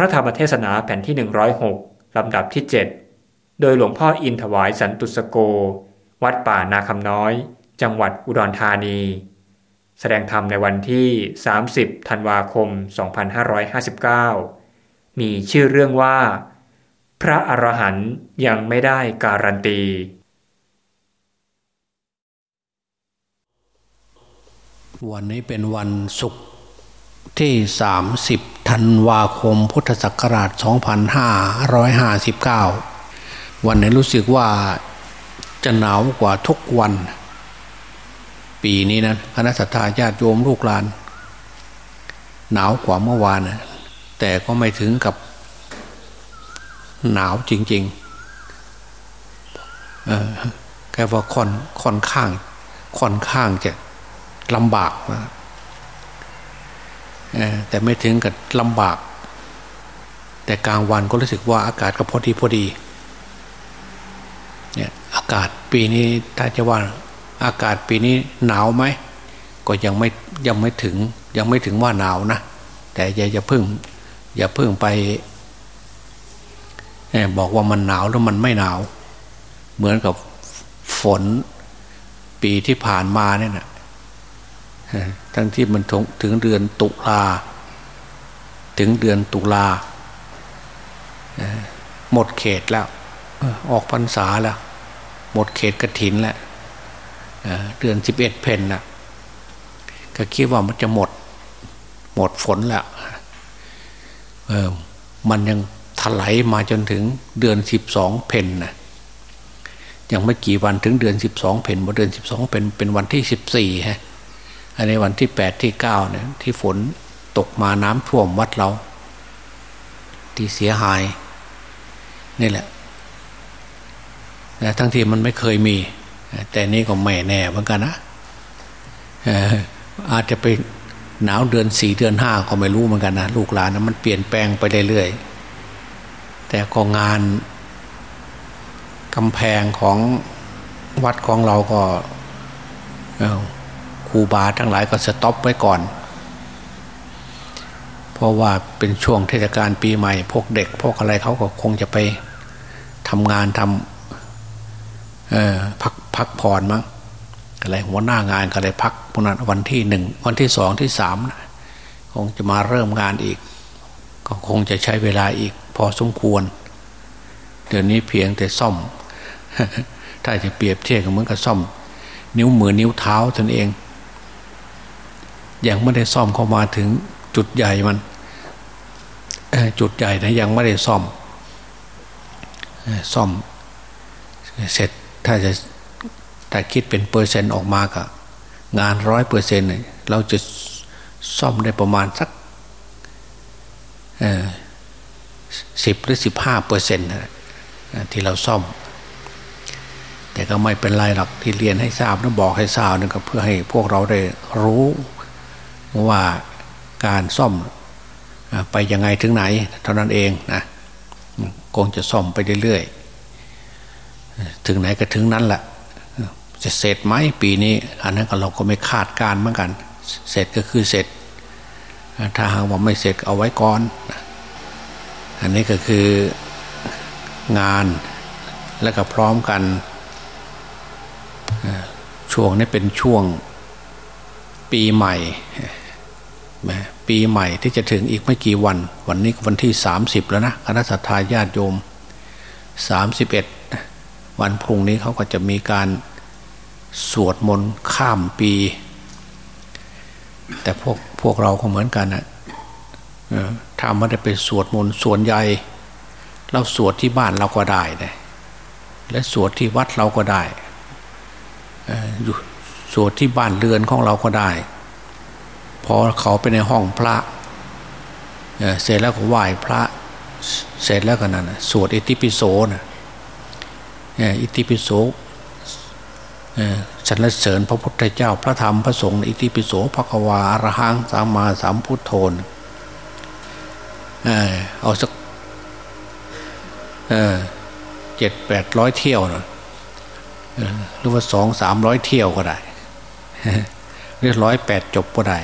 พระธรรมเทศนาแผ่นที่ 106 ลำดับที่ 7 โดยหลวงพ่ออินถวายสันตุสโก วัดป่านาคำน้อย จังหวัดอุดรธานี แสดงธรรมในวันที่ 30 ธันวาคม 2559 มีชื่อเรื่องว่า พระอรหันต์ยังไม่ได้การันตี วันนี้เป็นวันศุกร์ที่ 30 ธันวาคมพุทธศักราช 2559 วันนี้รู้สึกว่าจะหนาวกว่าทุกวัน ปีนี้นะคณะสัตยาญาติโยมลูกหลาน หนาวกว่าเมื่อวานนะแต่ก็ไม่ถึงกับหนาวจริงๆแค่ว่าค่อนค่อนข้าง ค่อนข้างจะลำบากนะ แต่ไม่ถึงกับลำบาก แต่กลางวันก็รู้สึกว่าอากาศก็พอดีพอดีเนี่ยอากาศปีนี้ถ้าจะว่าอากาศปีนี้หนาวไหมก็ยังไม่ยังไม่ถึงยังไม่ถึงว่าหนาวนะ แต่อย่าอย่าพึ่ง อย่าพึ่งไปบอกว่ามันหนาวแล้วมันไม่หนาว เหมือนกับฝนปีที่ผ่านมาเนี่ยนะ ทั้งที่มันถึงเดือนตุลาถึงเดือนตุลาหมดเขตแล้ว ออกพรรษาแล้ว หมดเขตกระถินแล้วเดือนสิบเอ็ดเพนนะก็คิดว่ามันจะหมด หมดฝนแล้วเออมันยังถลายมาจนถึงเดือนสิบสองเพนนะยังไม่กี่วันถึงเดือนสิบสองเพนบนเดือนสิบสองเป็นเป็นวันที่สิบสี่ฮะ อันในวันที่แปดที่เก้าเนี่ยที่ฝนตกมาน้ำท่วมวัดเรา ที่เสียหาย นี่แหละทั้งที่มันไม่เคยมี แต่นี่ก็ไม่แน่เหมือนกันนะอาจจะไปหนาวเดือนสี่เดือนห้าก็ไม่รู้เหมือนกันนะลูกหลานนะมันเปลี่ยนแปลงไปเรื่อยๆแต่ก็งานกำแพงของวัดของเราก็ ครูบาทั้งหลายก็สต็อปไว้ก่อน เพราะว่าเป็นช่วงเทศกาลปีใหม่ พวกเด็ก พวกอะไรเขาก็คงจะไปทำงานทำพักพักผ่อนมั้งอะไรหัวหน้างานก็เลยพักพนันวันที่หนึ่งวันที่สองที่สามคงจะมาเริ่มงานอีก ก็คงจะใช้เวลาอีก พอสมควร เดี๋ยวนี้เพียงแต่ซ่อม ถ้าจะเปรียบเทียบกับเหมือนกับซ่อม นิ้วมือนิ้วเท้าตนเอง ยังไม่ได้ซ่อมเข้ามาถึงจุดใหญ่มันจุดใหญ่นะยังไม่ได้ซ่อมซ่อมเสร็จถ้าจะถ้าคิดเป็นเปอร์เซ็นต์ออกมาก็งานร้อยเปอร์เซ็นต์เราจะซ่อมได้ประมาณสักสิบหรือสิบห้าเปอร์เซ็นต์ที่เราซ่อม แต่ก็ไม่เป็นไรหรอกที่เรียนให้ทราบนะบอกให้ทราบนั่นก็เพื่อให้พวกเราได้รู้ ว่าการซ่อมไปยังไงถึงไหน เท่านั้นเองนะคงจะซ่อมไปเรื่อยๆถึงไหนก็ถึงนั้นแหละจะเสร็จไหมปีนี้ อันนั้นเราก็ไม่คาดการเหมือนกัน เสร็จก็คือเสร็จ ถ้าหากว่าไม่เสร็จเอาไว้ก่อน อันนี้ก็คืองานและก็พร้อมกันช่วงนี้เป็นช่วงปีใหม่ ปีใหม่ที่จะถึงอีกไม่กี่วัน วันนี้วันที่สามสิบแล้วนะคณะสัตยาญาติโยมสามสิบเอ็ดวันพรุ่งนี้เขาก็จะมีการสวดมนต์ข้ามปี แต่พวกพวกเราก็เหมือนกันนะถ้าไม่ได้ไปสวดมนต์ส่วนใหญ่ เราสวดที่บ้านเราก็ได้นะและสวดที่วัดเราก็ได้สวดที่บ้านเรือนของเราก็ได้ พอเขาไปในห้องพระเสร็จแล้วก็ไหว้พระ เสร็จแล้วก็นั่นสวดอิติปิโสนะอิติปิโสสรรเสริญพระพุทธเจ้าพระธรรมพระสงฆ์อิติปิโสพระกวาอรหังสามมาสามพุทโธนเอาสักเจ็ดแปดร้อยเที่ยวนะหรือว่าสองสามร้อยเที่ยวก็ได้เรียร้อยแปดจบก็ได้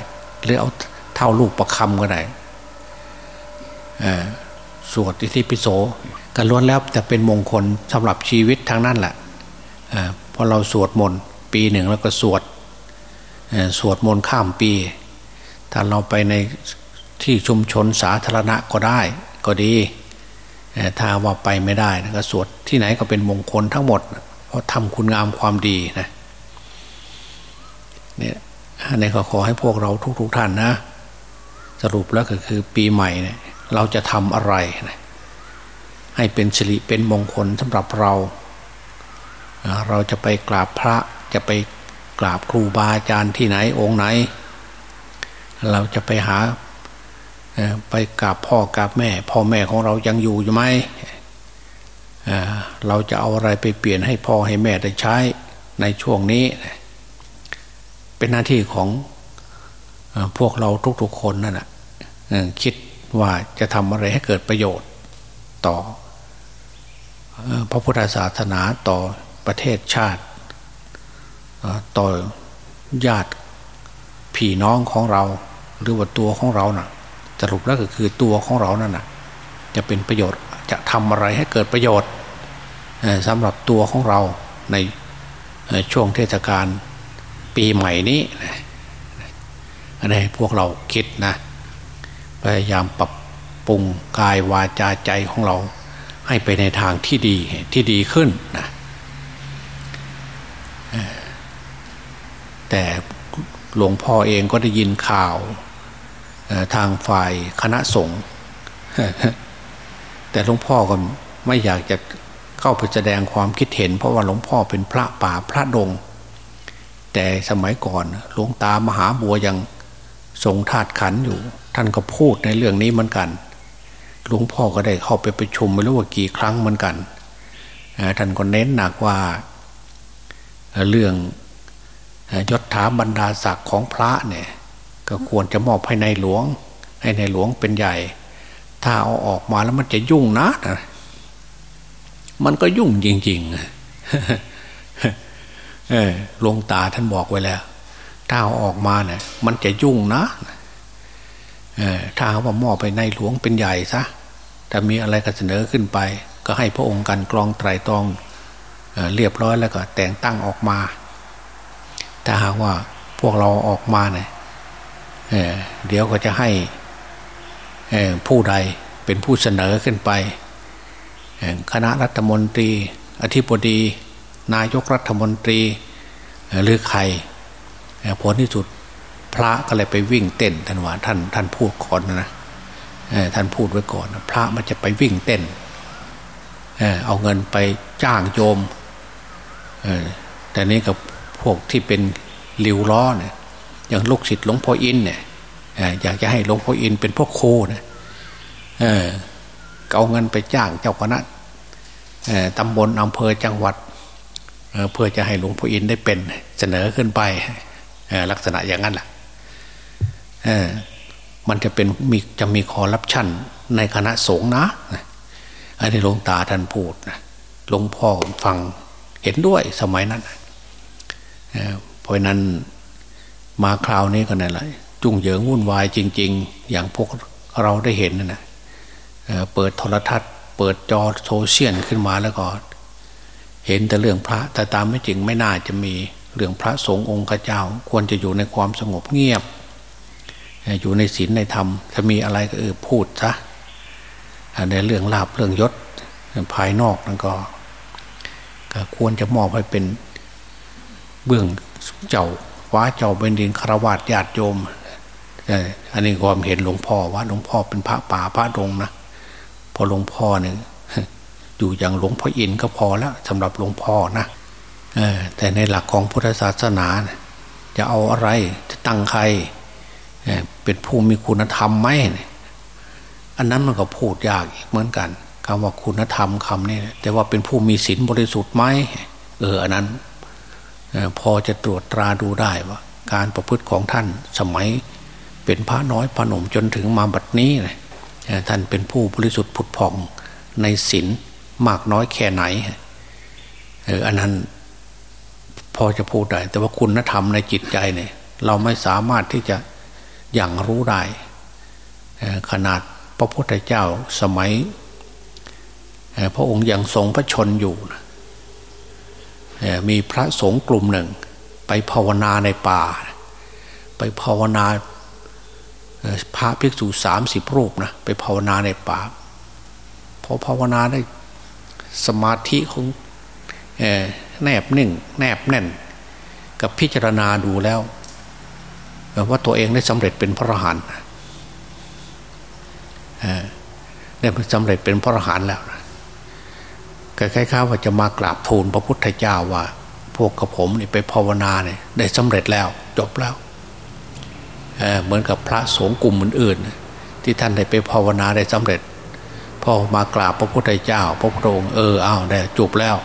หรือเอาเท่าลูกประคำก็ได้สวดอิติปิโสกันล้วนแล้วจะเป็นมงคลสำหรับชีวิตทางนั้นแหละเพราะเราสวดมนต์ปีหนึ่งแล้วก็สวดสวดมนต์ข้ามปี ถ้าเราไปในที่ชุมชนสาธารณะก็ได้ก็ดี ถ้าว่าไปไม่ได้ก็สวดที่ไหนก็เป็นมงคลทั้งหมด เพราะทำคุณงามความดีนะเนี่ย อันนี้ก็ขอให้พวกเราทุกๆทท่านนะ สรุปแล้วก็คือปีใหม่เนี่ยเราจะทำอะไรนะให้เป็นสิริเป็นมงคลสำหรับเรา เราจะไปกราบพระจะไปกราบครูบาอาจารย์ที่ไหนองค์ไหน เราจะไปหาไปกราบพ่อกราบแม่ พ่อแม่ของเรายังอยู่อยู่ไหมเราจะเอาอะไรไปเปลี่ยนให้พ่อให้แม่ได้ใช้ในช่วงนี้ เป็นหน้าที่ของพวกเราทุกๆคนนั่นแหละคิดว่าจะทำอะไรให้เกิดประโยชน์ต่อพระพุทธศาสนาต่อประเทศชาติ ต่อญาติพี่น้องของเรา หรือว่าตัวของเรานะ่ะสรุปแล้วก็คือตัวของเรานั่นนะ่ะ จะเป็นประโยชน์จะทำอะไรให้เกิดประโยชน์สำหรับตัวของเราในช่วงเทศกาล ปีใหม่นี้อันนี้พวกเราคิดนะ พยายามปรับปรุงกายวาจาใจของเราให้ไปในทางที่ดีที่ดีขึ้นนะแต่หลวงพ่อเองก็ได้ยินข่าวทางฝ่ายคณะสงฆ์แต่หลวงพ่อก็ไม่อยากจะเข้าไปแสดงความคิดเห็น เพราะว่าหลวงพ่อเป็นพระป่าพระดง แต่สมัยก่อนหลวงตามหาบัวยังทรงธาตุขันอยู่ ท่านก็พูดในเรื่องนี้เหมือนกันหลวงพ่อก็ได้เข้าไปประชุมไม่รู้ว่ากี่ครั้งเหมือนกันท่านก็เน้นหนักว่าเรื่องยศถาบรรดาศักดิ์ของพระเนี่ยก็ควรจะมอบให้ในหลวง ให้ในหลวงเป็นใหญ่ ถ้าเอาออกมาแล้วมันจะยุ่งนะนะมันก็ยุ่งจริงๆ หลวงตาท่านบอกไว้แล้ว ถ้าเอาออกมาเนี่ยมันจะยุ่งนะถ้าเขาว่ามอบไปในหลวงเป็นใหญ่ซะถ้ามีอะไรก็เสนอขึ้นไป ก็ให้พระองค์กันกรองไตรตรองเรียบร้อยแล้วก็แต่งตั้งออกมา ถ้าหากว่าพวกเราออกมาเนี่ยเเดี๋ยวก็จะให้ผู้ใดเป็นผู้เสนอขึ้นไป คณะรัฐมนตรี อธิบดี นายกรัฐมนตรีหรือใครผลที่สุดพระก็เลยไปวิ่งเต้นท่านว่าท่านท่านพูดก่อนนะท่านพูดไว้ก่อน พระมันจะไปวิ่งเต้นเอาเงินไปจ้างโยมแต่นี้กับพวกที่เป็นลิวล้อเนี่ยอย่างลูกศิษย์หลวงพ่ออินเนี่ยอยากจะให้หลวงพ่ออินเป็นพวกโคนะเอาเงินไปจ้างเจ้าคณะตำบลอำเภอจังหวัด เพื่อจะให้หลวงพ่ออินได้เป็นเสนอขึ้นไปลักษณะอย่างนั้นแหละมันจะเป็นมีจะมีคอรับชั่นในคณะสงฆ์นะอันนี้หลวงตาท่านพูดนะหลวงพ่อฟังเห็นด้วยสมัยนั้นเพราะนั้นมาคราวนี้ก็นั่นแหละจุ่งเหยิงวุ่นวายจริง ๆ อย่างพวกเราได้เห็นนะนะเปิดโทรทัศน์ เปิดจอโซเชียลขึ้นมาแล้วก็ เห็นแต่เรื่องพระแต่ตามไม่จริงไม่น่าจะมีเรื่องพระสงฆ์องค์เจ้า ควรจะอยู่ในความสงบเงียบ อยู่ในศีลในธรรม ถ้ามีอะไรก็เออพูดซะในเรื่องลาบเรื่องยศภายนอกนั่นก็ก็ควรจะมอบให้เป็นเบื้องเจ้าว้าเจ้าเป็นดินคารวะญาติโยมอันนี้ความเห็นหลวงพ่อว่าหลวงพ่อเป็นพระป่าพระดงนะพอหลวงพ่อเนี่ย อยู่อย่างหลวงพ่ออินก็พอแล้วสำหรับหลวงพ่อนะแต่ในหลักของพุทธศาสนา จะเอาอะไรจะตั้งใครเป็นผู้มีคุณธรรมไหมอันนั้นมันก็พูดยากอีกเหมือนกันคำว่าคุณธรรมคำนี้แต่ว่าเป็นผู้มีศีลบริสุทธิ์ไหมเอออันนั้นพอจะตรวจตราดูได้ว่า การประพฤติของท่านสมัยเป็นพระน้อยพระหนุ่มจนถึงมาบัดนี้ท่านเป็นผู้บริสุทธิ์ผุดผ่องในศีล มากน้อยแค่ไหนเอออันนั้น พอจะพูดได้ แต่ว่าคุณธรรมในจิตใจเนี่ย เราไม่สามารถที่จะอย่างรู้ได้ขนาดพระพุทธเจ้าสมัยพระองค์ยังทรงพระชนอยู่นะมีพระสงฆ์กลุ่มหนึ่ง ไปภาวนาในป่า ไปภาวนาพระภิกษุสามสิบรูปนะไปภาวนาในป่าพอภาวนาได้ สมาธิของแนบนิ่ง แนบแน่น กับพิจารณาดูแล้วว่าตัวเองได้สำเร็จเป็นพระอรหันต์ได้สำเร็จเป็นพระอรหันต์แล้วคล้ายๆว่าจะมากราบทูลพระพุทธเจ้าว่า พวกกระผมนี่ไปภาวนาเนี่ยได้สำเร็จแล้วจบแล้วเเหมือนกับพระสงฆ์กลุ่มอื่นๆที่ท่านได้ไปภาวนาได้สำเร็จ พอมากราบพระพุทธเจ้า พระพุทธองค์เอออ้าวได้จบแล้ว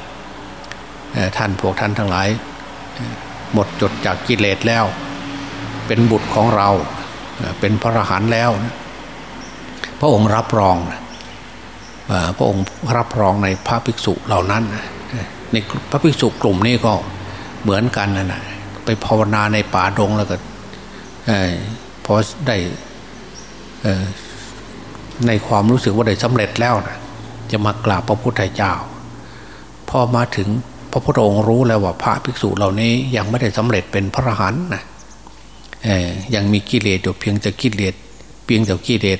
ท่านพวกท่านทั้งหลาย หมดจดจากกิเลสแล้ว เป็นบุตรของเราเป็นพระอรหันต์แล้ว พระองค์รับรองพระองค์รับรองในพระภิกษุเหล่านั้น ในพระภิกษุกลุ่มนี้ก็เหมือนกันนะไปภาวนาในป่าดงแล้วก็พอได้ ในความรู้สึกว่าได้สำเร็จแล้วนะจะมากราบพระพุทธเจ้า พอมาถึงพระพุทธองค์รู้แล้วว่าพระภิกษุเหล่านี้ยังไม่ได้สำเร็จเป็นพระอรหันต์นะยังมีกิเลสอยู่เพียงแต่กิเลสเพียงแต่กิเลส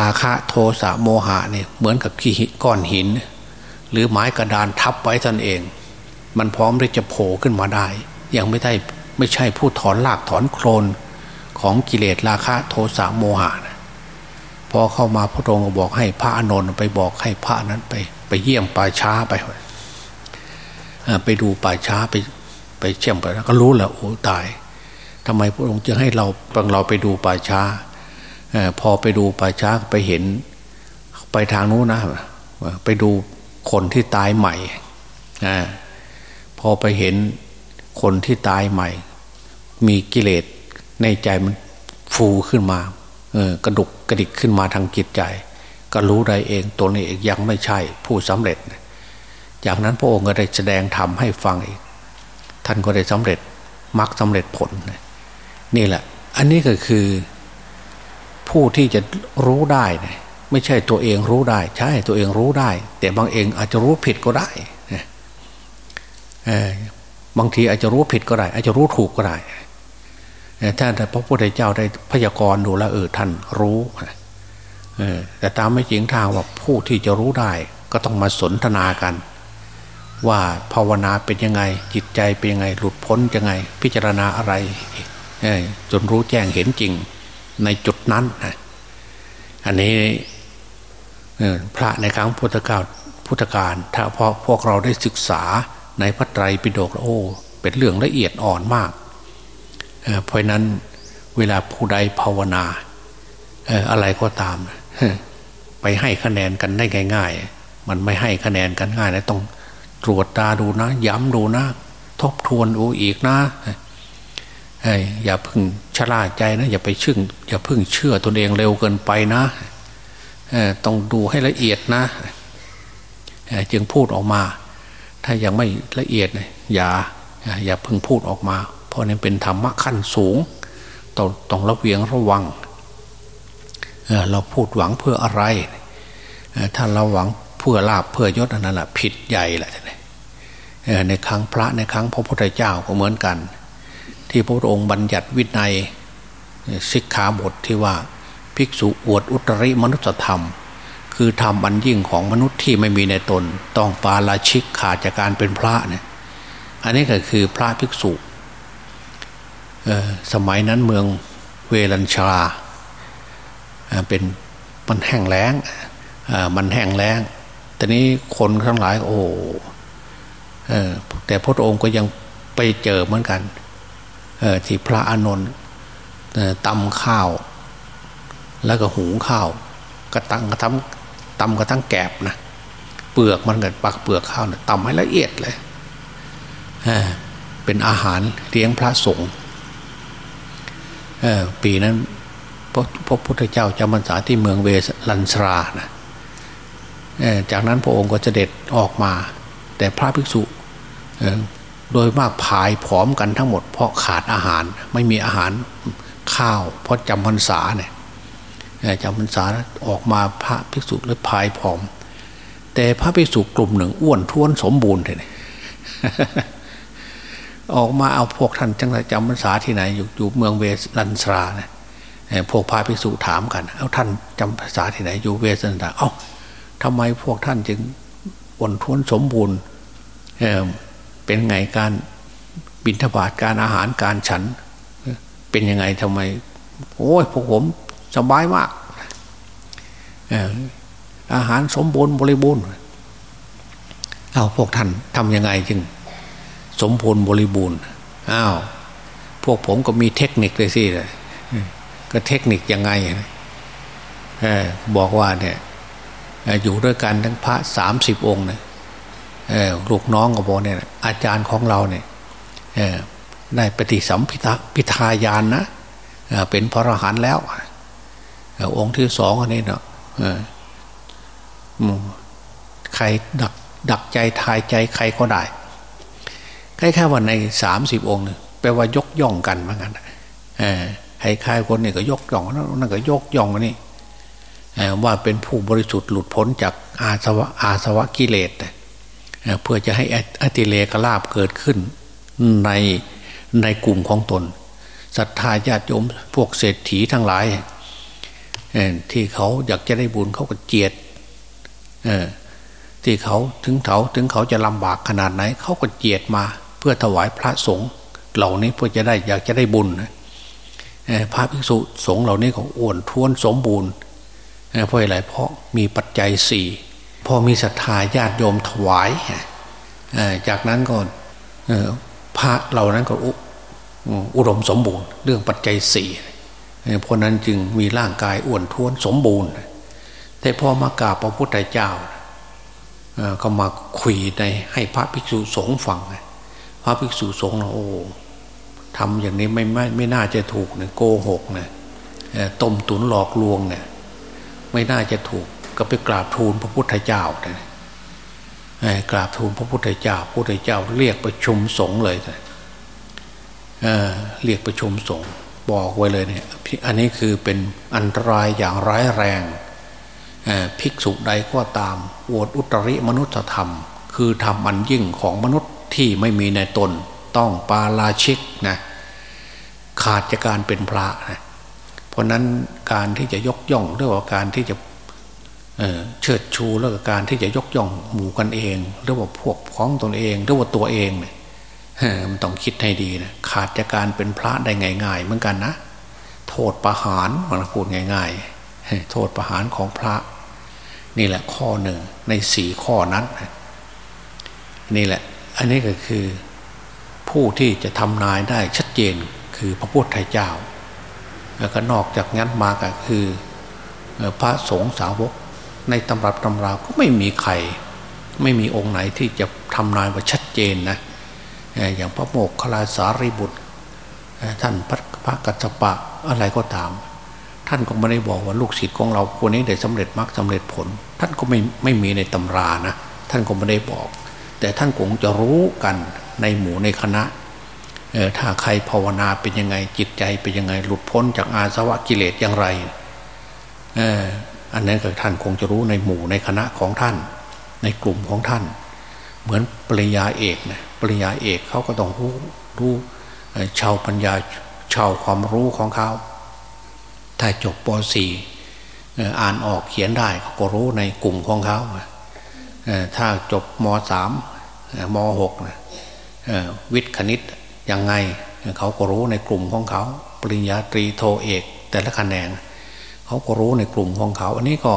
ราคะโทสะโมหะเนี่ยเหมือนกับขี้ก้อนหิน หรือไม้กระดานทับไว้ตนเอง มันพร้อมที่จะโผล่ขึ้นมาได้ ยังไม่ได้ไม่ใช่ผู้ถอนลากถอนโคลนของกิเลสราคะโทสะโมหะนะ พอเข้ามาพระองค์บอกให้พระอนนท์ไปบอกให้พระนั้นไป ไปเยี่ยมป่าช้าไปไปดูป่าช้าไปไปเชี่ยมไปแล้วก็รู้แล้วโอ้ตายทำไมพระองค์จะให้เราบังเราไปดูป่าช้าพอไปดูป่าช้าไปเห็น ไปทางนู้นนะไปดูคนที่ตายใหม่อพอไปเห็นคนที่ตายใหม่ มีกิเลสในใจมันฟูขึ้นมา กระดุกกระดิกขึ้นมาทางจิตใจก็รู้ได้เองตัวนี้เองยังไม่ใช่ผู้สำเร็จ จากนั้นพระองค์ก็ได้แสดงธรรมให้ฟังอีก ท่านก็ได้สำเร็จมรรคสาเร็จผลนี่แหละ อันนี้ก็คือ ผู้ที่จะรู้ได้ไม่ใช่ตัวเองรู้ได้ ใช่ตัวเองรู้ได้ แต่บางเองอาจจะรู้ผิดก็ได้บางทีอาจจะรู้ผิดก็ได้ อาจจะรู้ถูกก็ได้ ถ้าพระพุทธเจ้าได้พยากรณ์ดูแลเออท่านรู้แต่ตามไม่จริงทางว่าผู้ที่จะรู้ได้ ก็ต้องมาสนทนากัน ว่าภาวนาเป็นยังไง จิตใจเป็นยังไง หลุดพ้นยังไง พิจารณาอะไรจนรู้แจ้งเห็นจริงในจุดนั้นอันนี้พระในครั้งพุทธกาลพุทธการถ้าพอพวกเราได้ศึกษาในพระไตรปิฎกโอ้เป็นเรื่องละเอียดอ่อนมาก เพราะนั้นเวลาผู้ใดภาวนาอะไรก็ตาม ไปให้คะแนนกันได้ง่าย ๆ มันไม่ให้คะแนนกันง่ายนะต้องตรวจตาดูนะ ย้ำดูนะ ทบทวนดูอีกนะอย่าพึ่งชะล่าใจนะ อย่าไปชึ่งอย่าพึ่งเชื่อตนเองเร็วเกินไปนะต้องดูให้ละเอียดนะจึงพูดออกมา ถ้ายังไม่ละเอียดอย่าอย่าพึ่งพูดออกมา เพราะนี่เป็นธรรมะขั้นสูงต้องต้องระเวียงระวังเราพูดหวังเพื่ออะไร ถ้าเราหวังเพื่อลาบเพื่อยศอันนั้นแหละผิดใหญ่แหละในครั้งพระในครั้งพระพุทธเจ้าก็เหมือนกัน ที่พระองค์บัญญัติวินัยสิกขาบทที่ว่าภิกษุอวดอุตริมนุสธรรม คือธรรมอันยิ่งของมนุษย์ที่ไม่มีในตน ต้องปาราชิกขาดจากการเป็นพระเนี่ยอันนี้ก็คือพระภิกษุ สมัยนั้นเมืองเวลัญชาเป็นมันแห้งแล้งมันแห้งแล้งแต่นี้คนทั้งหลายโอ้แต่พระองค์ก็ยังไปเจอเหมือนกันที่พระอานนท์ตำข้าว แล้วก็หุงข้าว กระตังกระทำตำกระทั่งแกบนะเปลือกมันกับปักเปลือกข้าวนะตำให้ละเอียดเลยเป็นอาหารเลี้ยงพระสงฆ์ ปีนั้นพระพระพุทธเจ้าจำพรรษาที่เมืองเวลันสรานะจากนั้นพระองค์ก็จะเด็ดออกมา แต่พระภิกษุโดยมากผายผอมกันทั้งหมด เพราะขาดอาหารไม่มีอาหารข้าว เพราะจำพรรษาเนี่ยจำพรรษาออกมาพระภิกษุและพายผอม แต่พระภิกษุกลุ่มหนึ่งอ้วนท้วนสมบูรณ์เลย ออกมาเอาพวกท่านจังจำพรรษาที่ไหน อยู่อยู่เมืองเวสลันสราเนี่ยพวกพาภิกษุถามกัน เอาท่านจำภาษาที่ไหน อยู่เวสลันสราเอ้าทำไมพวกท่านจึงอ้วนท้วนสมบูรณ์เเป็นไงการบิณฑบาตการอาหารการฉัน เป็นยังไงทำไม โอ้ยพวกผมสบายมากอาหารสมบูรณ์บริบูรณ์เอาพวกท่านทำยังไงจึง สมบูรณ์บริบูรณ์อ้าวพวกผมก็มีเทคนิคเลยสิเลยก็เทคนิคยังไงบอกว่าเนี่ยอยู่ด้วยกันทั้งพระสามสิบองค์เนี่ยลูกน้องก็บอกเนี่ยอาจารย์ของเราเนี่ยได้ปฏิสัมพิทาพิทายานนะเป็นพระอรหันต์แล้ว องค์ที่สองอันนี้เนาะใครดักดักใจทายใจใครก็ได้ แค่แค่วันในสามสิบองค์แปลว่ายกย่องกันเหมือนกันให้ใครคนนี้ก็ยกย่องนั่นก็ยกย่องนี่ว่าเป็นผู้บริสุทธิ์หลุดพ้นจากอาสวะอาสวะกิเลสเพื่อจะให้อติเลกลาบเกิดขึ้นในในกลุ่มของตนศรัทธาญาติโยมพวกเศรษฐีทั้งหลายที่เขาอยากจะได้บุญเขาก็เจียดที่เขาถึงเขาถึงเขาจะลำบากขนาดไหน เขาก็เจียดมา เพื่อถวายพระสงฆ์เหล่านี้เพื่อจะได้อยากจะได้บุญพระภิกษุสงฆ์เหล่านี้เขาอ้วนท้วนสมบูรณ์เพราะอะไรเพราะมีปัจจัยสี่พอมีศรัทธาญาติโยมถวายจากนั้นก็พระเหล่านั้นก็อุดมสมบูรณ์ เรื่องปัจจัยสี่เพราะนั้นจึงมีร่างกายอ้วนท้วนสมบูรณ์ แต่พอมากราบพระพุทธเจ้าก็มาคุยในให้พระภิกษุสงฆ์ฟัง พระภิกษุสงฆ์โอ้ทำอย่างนี้ไม่ไม่ไม่น่าจะถูกเนี่ยโกหกเนี่ยต้มตุนหลอกลวงเนี่ย ไม่น่าจะถูกก็ไปกราบทูลพระพุทธเจ้าเนี่ยกราบทูลพระพุทธเจ้าพระพุทธเจ้าเรียกประชุมสงฆ์เลยเเรียกประชุมสงฆ์บอกไว้เลยเนี่ยอันนี้คือเป็นอันตรายอย่างร้ายแรงภิกษุใดก็ตามโวดอุตริมนุษยธรรม คือทำอันยิ่งของมนุษย์ ที่ไม่มีในตน ต้องปาราชิกนะขาดจากการเป็นพระนะเพราะนั้นการที่จะยกย่องเรื่องการที่จะเชิดชูแล้วก็การที่จะยกย่องหมู่กันเอง หรือว่าพวกพ้องตนเองหรือว่าตัวเองเนี่ยมันต้องคิดให้ดีนะขาดจากการเป็นพระได้ง่าย ๆ เหมือนกันนะโทษประหารมันพูดง่าย ๆ โทษประหารของพระ นี่แหละข้อหนึ่งในสี่ข้อนั้น นี่แหละ อันนี้ก็คือผู้ที่จะทำนายได้ชัดเจนคือพระพุทธเจ้า แล้วก็นอกจากนั้นมาก็คือพระสงฆ์สาวกในตำรับตำราก็ไม่มีใครไม่มีองค์ไหนที่จะทำนายว่าชัดเจนนะอย่างพระโมกขลาสารีบุตร ท่านพระพระกัจจปะอะไรก็ตาม ท่านก็ไม่ได้บอกว่าลูกศิษย์ของเราคนนี้ได้สำเร็จมรรคสาเร็จผล ท่านก็ไม่ไม่มีในตำรานะ ท่านก็ไม่ได้บอก แต่ท่านคงจะรู้กันในหมู่ในคณะถ้าใครภาวนาเป็นยังไงจิตใจเป็นยังไง หลุดพ้นจากอาสวะกิเลสอย่างไรอันนั้นก็ท่านคงจะรู้ในหมู่ในคณะของท่าน ในกลุ่มของท่าน เหมือนปริยาเอกนะปริยาเอกเขาก็ต้องรู้รู้ชาวปัญญาชาวความรู้ของเขา ถ้าจบป .4 อ่านออกเขียนได้เขาก็รู้ในกลุ่มของเขา ถ้าจบม .3 ม .6 นะวิทย์คณิตยังไงเขาก็รู้ในกลุ่มของเขา ปริญญาตรีโทเอก แต่ละคะแนนเขาก็รู้ในกลุ่มของเขา อันนี้ก็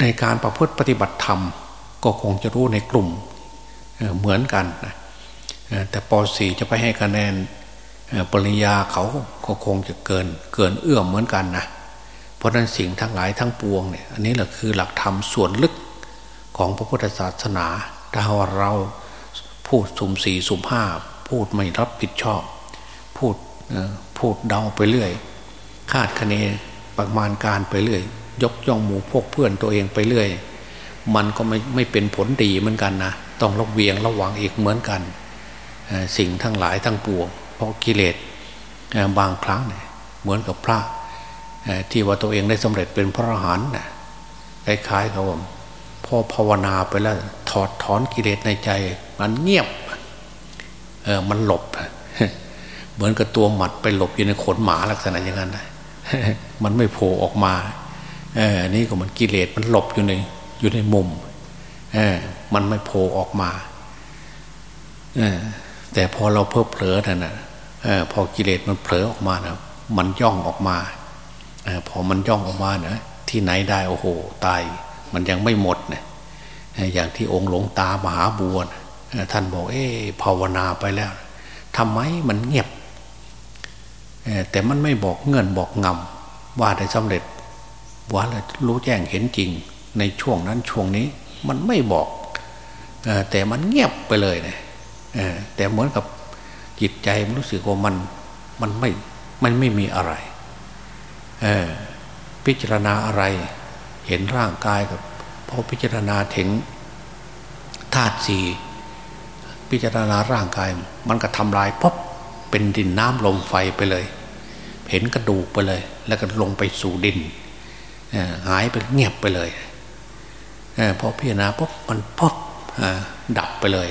ในการประพฤติปฏิบัติธรรม ก็คงจะรู้ในกลุ่มเหมือนกันนะแต่ป .4 จะไปให้คะแนนปริญญาเขาก็คงจะเกินเกินเอื้อมเหมือนกันนะเพราะนั้นสิ่งทั้งหลายทั้งปวงเนี่ยอันนี้แหละคือหลักธรรมส่วนลึก ของพระพุทธศาสนาถ้าว่าเราพูดสุ่มสี่สุ่มห้าพูดไม่รับผิดชอบ พูดพูดเดาไปเรื่อย คาดคะเนประมาณการไปเรื่อย ยกย่องหมู่พวกเพื่อนตัวเองไปเรื่อย มันก็ไม่ไม่เป็นผลดีเหมือนกันนะต้องระเวียงระวังอีกเหมือนกันสิ่งทั้งหลายทั้งปวงเพราะกิเลสบางครั้งเนี่ยเหมือนกับพระที่ว่าตัวเองได้สำเร็จเป็นพระอรหันต์คล้ายๆกับว่าพ อภาวนาไปแล้ว ถอดถอนกิเลสในใจ มันเงียบ เออมันหลบ เหมือนกับตัวหมัดไปหลบอยู่ในขนหมาลักษณะอย่างนั้นมันไม่โผล่ออกมา เออนี่ก็มันกิเลสมันหลบอยู่ในอยู่ในมุม เออมันไม่โผล่ออกมาเออแต่พอเราเพิ่มเผลอนั่นนะออพอกิเลสมันเผลอออกมานะมันย่องออกมาอพอมันย่องออกมาเนะที่ไหนได้โอ้โหตาย มันยังไม่หมดเนะอย่างที่องค์หลวงตามหาบัวนท่านบอก เอ๊ภาวนาไปแล้วทำไมมันเงียบแต่มันไม่บอกเงื่อนบอกงำว่าได้สำเร็จว่ารู้แจ้งเห็นจริง ในช่วงนั้นช่วงนี้ มันไม่บอกแต่มันเงียบไปเลยนะแต่เหมือนกับจิตใจมันรู้สึกว่ามันมันไม่มันไม่มีอะไรพิจารณาอะไร เห็นร่างกายกับพอพิจารณาถึงธาตุสี่พิจารณาร่างกาย มันก็ทำลายปุ๊บเป็นดินน้ำลมไฟไปเลย เห็นกระดูกไปเลย แล้วก็ลงไปสู่ดินหายไปเงียบไปเลยพอพิจารณาปุ๊บมันปุ๊บดับไปเลย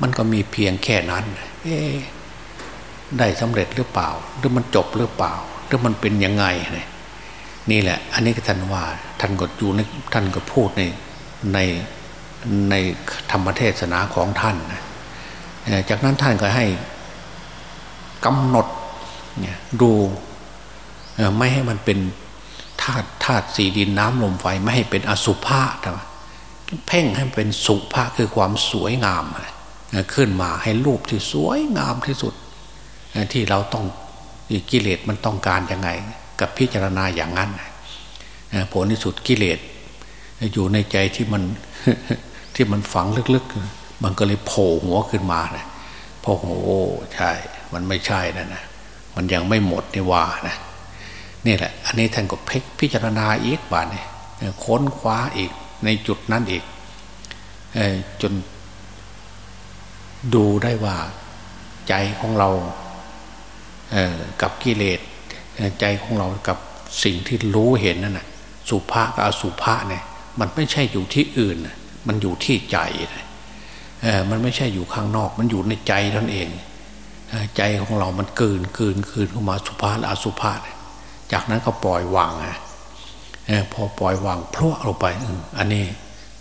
มันก็มีเพียงแค่นั้นได้สำเร็จหรือเปล่า หรือมันจบหรือเปล่า หรือมันเป็นยังไงเนี่ย นี่แหละ อันนี้ก็ท่านว่าท่านก็อยู่ในท่านก็พูดในในในธรรมเทศนาของท่านนะจากนั้นท่านก็ให้กำหนดดูไม่ให้มันเป็นธาตุธาตุสีดินน้ำลมไฟไม่ให้เป็นอสุภะนะเพ่งให้เป็นสุภะคือความสวยงามขึ้นมาให้รูปที่สวยงามที่สุด ที่เราต้องกิเลสมันต้องการยังไง กับพิจารณาอย่างนั้นผลที่สุดกิเลสอยู่ในใจที่มันที่มันฝังลึกๆ มันก็เลยโผล่หัวขึ้นมานะพอโอ้ใช่ มันไม่ใช่นะนะมันยังไม่หมดนี่ว่านะนี่แหละ อันนี้ท่านก็เพกพิจารณาอีกว่านี่ค้นคว้าอีกในจุดนั้นอีกจนดูได้ว่าใจของเรากับกิเลส ใจของเรากับสิ่งที่รู้เห็นนั่นนะสุภากับอสุภาเนี่ยมันไม่ใช่อยู่ที่อื่น มันอยู่ที่ใจเออมันไม่ใช่อยู่ข้างนอก มันอยู่ในใจท่านเอง ใจของเรามันเกินเกินเกินเข้ามาสุภาและอสุภาจากนั้นก็ปล่อยวางพอปล่อยวางพลวเราไปอันนี้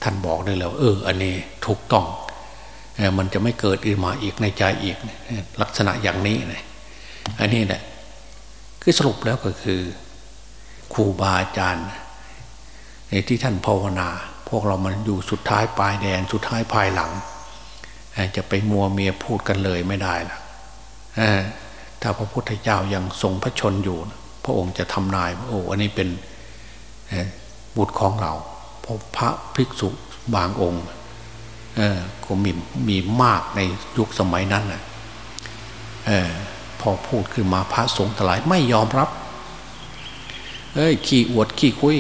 ท่านบอกได้แล้วเออ อันนี้ถูกต้องมันจะไม่เกิดอีกมาอีกในใจอีกลักษณะอย่างนี้นะอันนี้แหละ คือสรุปแล้วก็คือครูบาอาจารย์ในที่ท่านภาวนา พวกเรามันอยู่สุดท้ายปลายแดนสุดท้ายภายหลัง จะไปมัวเมียพูดกันเลยไม่ได้ละถ้าพระพุทธเจ้ายังทรงพระชนอยู่ พระองค์จะทำนายโอ้อันนี้เป็นบุตรของเราเพราะพระภิกษุบางองค์ก็มีมีมากในยุคสมัยนั้นนะ พอพูดขึ้นมาพระสงฆ์ทลายไม่ยอมรับ เอ้ยขี้อวดขี้คุย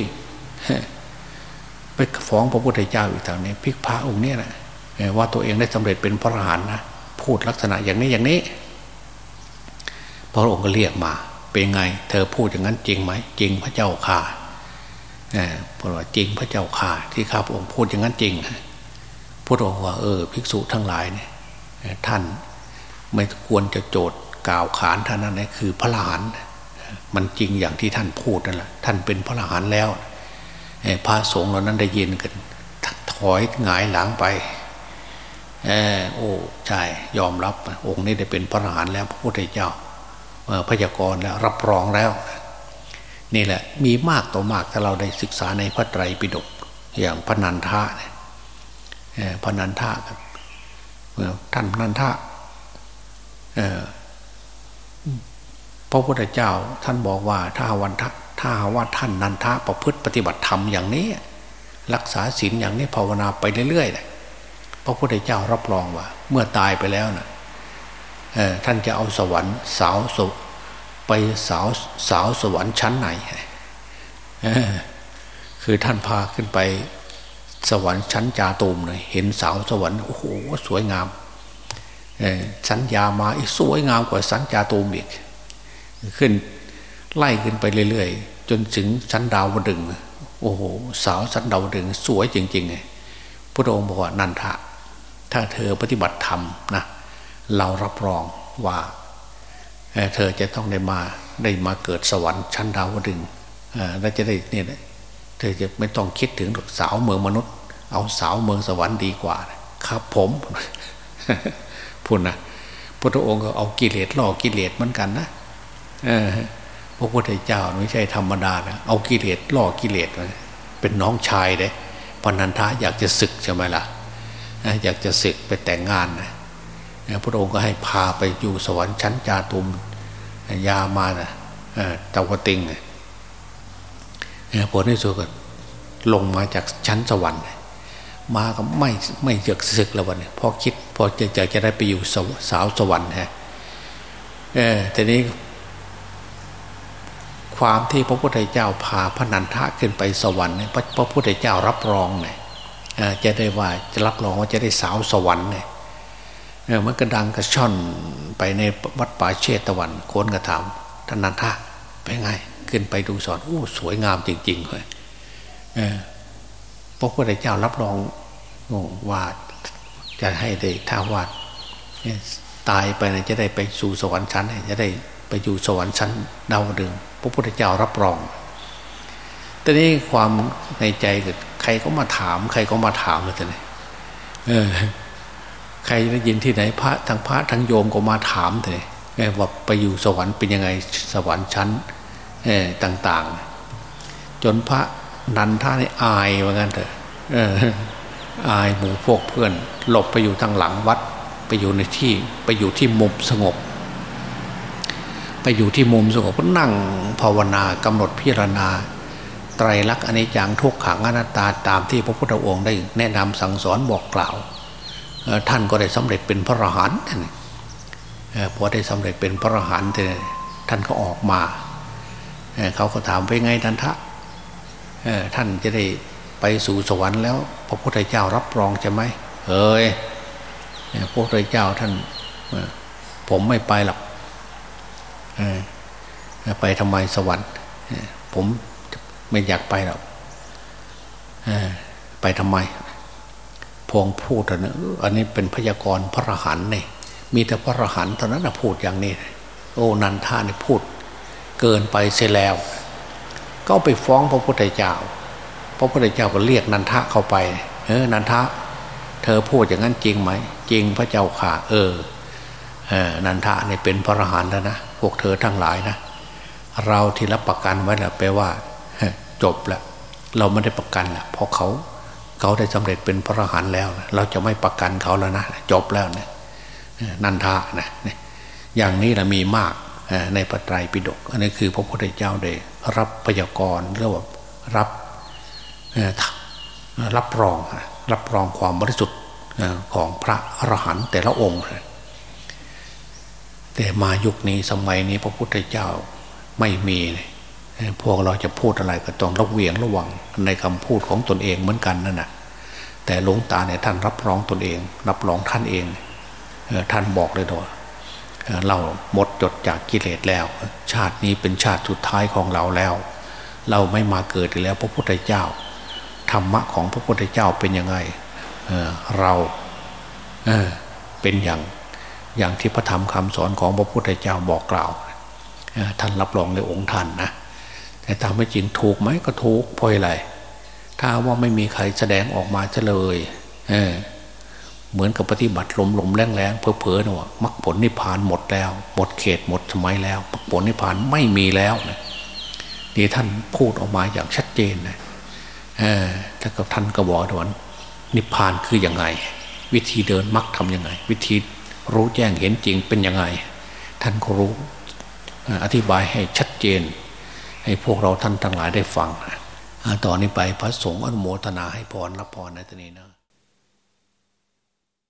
ไปฟ้องพระพุทธเจ้าอีกทางนี้พิกพระองค์เนี้นะว่าตัวเองได้สำเร็จเป็นพระอรหันต์นะพูดลักษณะอย่างนี้อย่างนี้ พระองค์ก็เรียกมา เป็นไง เธอพูดอย่างนั้นจริงไหมจริงพระเจ้าข่าเพราะว่าจริงพระเจ้าข่าที่ข้าพระองค์พูดอย่างนั้นจริงพระองค์ว่าเออ ภิกษุทั้งหลายเนี่ยท่านไม่ควรจะโจทย์ กล่าวขานท่านนั้นนะคือพระอรหันมันจริงอย่างที่ท่านพูดนั่นแหละท่านเป็นพระอรหันแล้วพระสงฆ์เหล่านั้นได้ยินกันถอยหงายหลังไปเออโอ้ใช่ยอมรับ องค์นี้ได้เป็นพระอรหันแล้วพระพุทธเจ้าพยากรณ์แล้วรับรองแล้ว นี่แหละ มีมากต่อมากถ้าเราได้ศึกษาในพระไตรปิฎกอย่างพระนันทะเนี่ยพระนันทะท่านนันทะ พระพุทธเจ้าท่านบอกว่าถ้าวันถ้าว่าท่านนันทะประพฤติปฏิบัติธรรมอย่างนี้ รักษาศีลอย่างนี้ภาวนาไปเรื่อยๆนะพระพุทธเจ้ารับรองว่า เมื่อตายไปแล้วนะ่ะท่านจะเอาสวรรค์สาวสุไปสาวสาวสวรรค์ชั้นไหนคือท่านพาขึ้นไปสวรรค์ชั้นจาตูมเลยเห็นสาวสวรรค์โอ้โหสวยงามสัญญามาอีกสวยงามกว่าสัญญาตูมอีก ขึ้น ไล่ขึ้นไปเรื่อยๆ จนถึงชั้นดาวดึงโอ้โหสาวชั้นดาวดึงสวยจริงๆไงพระองค์บอกว่านันทะ ถ้าเธอปฏิบัติธรรมนะเรารับรองว่า เธอจะต้องได้มาได้มาเกิดสวรรค์ชั้นดาวดึงแล้จะได้เนี่ยเธอจะไม่ต้องคิดถึงสาวเมืองมนุษย์ เอาสาวเมืองสวรรค์ดีกว่า ครับผมพูดนะพระองค์ก็เอากิเลสล่อกิเลสเหมือนกันนะ พระพุทธเจ้าไม่ใช่ธรรมดานะเอากิเลสล่อกิเลสเป็นน้องชายเด้พนันทะอยากจะศึกใช่ไหมล่ะอยากจะศึกไปแต่งงานนะพระองค์ก็ให้พาไปอยู่สวรรค์ชั้นจาตุมยามานะตะวติงผลที่สุดก็ลงมาจากชั้นสวรรค์มาก็ไม่ไม่เจอกศึกแล้ววันนี้พอคิดพอจะจะจะได้ไปอยู่สาวสวรรค์ฮะเออทีนี้ ความที่พระพุทธเจ้าพาพระนันทะขึ้นไปสวรรค์เนี่ยพระพุทธเจ้ารับรองเนี่ยจะได้ว่าจะรับรองว่าจะได้สาวสวรรค์เนี่ยมันก็ดังกระช่อนไปในวัดป่าเชตวันโคนกระถามท่านนันทะเป็นไง ขึ้นไปดูสอนโอ้สวยงามจริงๆเลยพระพุทธเจ้ารับรองว่าจะให้ได้ถ้าว่าตายไปนะจะได้ไปสู่สวรรค์ชั้น จะได้ไปอยู่สวรรค์ชั้นดาวดึง พระพุทธเจ้ารับรองแต่นี้ความในใจเกิดใครก็มาถาม ใครก็มาถามเลยทีนี้ใครได้ยินที่ไหนพระทั้งพระทั้งโยมก็มาถามเลยว่าไปอยู่สวรรค์เป็นยังไงสวรรค์ชั้นต่าง ๆ จนพระนันท่านี่อายว่างั้นเถอะอายหมู่พวกเพื่อน หลบไปอยู่ทางหลังวัด ไปอยู่ในที่ไปอยู่ที่มุมสงบ อยู่ที่มุมสงบก็นั่งภาวนากำหนดพิจารณา ไตรลักษณ์อนิจจังทุกขังอนัตตาตามที่พระพุทธองค์ได้แนะนำสั่งสอนบอกกล่าว ท่านก็ได้สำเร็จเป็นพระอรหันต์พอได้สำเร็จเป็นพระอรหันต์ท่านก็ออกมาเขาก็ถามไปไงนันทะท่านจะได้ไปสู่สวรรค์แล้ว พระพุทธเจ้ารับรองใช่ไหมเฮ้ยพระพุทธเจ้าท่านผมไม่ไปหรอก ไปทำไมสวรรค์ผมไม่อยากไปหรอกไปทำไม พงพูดนะอันนี้เป็นพยากรณ์พระรหันเนี่ยมีแต่พระรหันเท่านั้นนะพูดอย่างนี้ โอ้นันทานี่พูด เกินไปเสียแล้ว ก็ไปฟ้องพระพุทธเจ้า พระพุทธเจ้าก็เรียกนันทะเข้าไป เออนันทะ เธอพูดอย่างนั้นจริงไหม จริงพระเจ้าข่าเออเออนันทะเนี่ยเป็นพระรหันแล้วนะ พวกเธอทั้งหลายนะ เราที่รับประกันไว้แหละแปลว่าจบแล้วเราไม่ได้ประกันละเพราะเขาเขาได้สำเร็จเป็นพระอรหันต์แล้วนะเราจะไม่ประกันเขาแล้วนะจบแล้วนะนันทานะอย่างนี้ละมีมากในพระไตรปิฎกอันนี้คือพระพุทธเจ้าได้รับพยากรณ์เรียกว่ารับรับรองรับรองความบริสุทธิ์ของพระอรหันต์แต่ละองค์ แต่มายุคนี้สมัยนี้พระพุทธเจ้าไม่มีพวกเราจะพูดอะไรก็ต้องระเวียงระวังในคำพูดของตนเองเหมือนกันนั่นนะแต่หลวงตาเนี่ยท่านรับรองตนเอง รับรองท่านเองท่านบอกเลยว่าเราหมดจดจากกิเลสแล้ว ชาตินี้เป็นชาติสุดท้ายของเราแล้ว เราไม่มาเกิดอีกแล้ว พระพุทธเจ้าธรรมะของพระพุทธเจ้าเป็นยังไงเเราเเป็นอย่าง อย่างที่พระธรรมคำสอนของพระพุทธเจ้าบอกกล่าวท่านรับรองในองค์ท่านนะแต่ตามไม่จริงถูกไหมก็ถูกเพราะอะไรถ้าว่าไม่มีใครแสดงออกมาจะเลยเเหมือนกับปฏิบัติลมลมแรงแรงเพอเพอเนะมรรคผลนิพพานหมดแล้ว หมดเขตหมดสมัยแล้วมรรคผลนิพพานไม่มีแล้วนะนี่ท่านพูดออกมาอย่างชัดเจนนะเออถ้ากับท่านก็บอกว่านิพพานคือยังไง วิธีเดินมรรคทำยังไง วิธี รู้แจ้งเห็นจริงเป็นยังไง ท่านก็รู้อธิบายให้ชัดเจน ให้พวกเราท่านทั้งหลายได้ฟังต่อนนี้ไปพระสงฆ์อนุโมทนาให้พรรับพรในตอนนี้นะ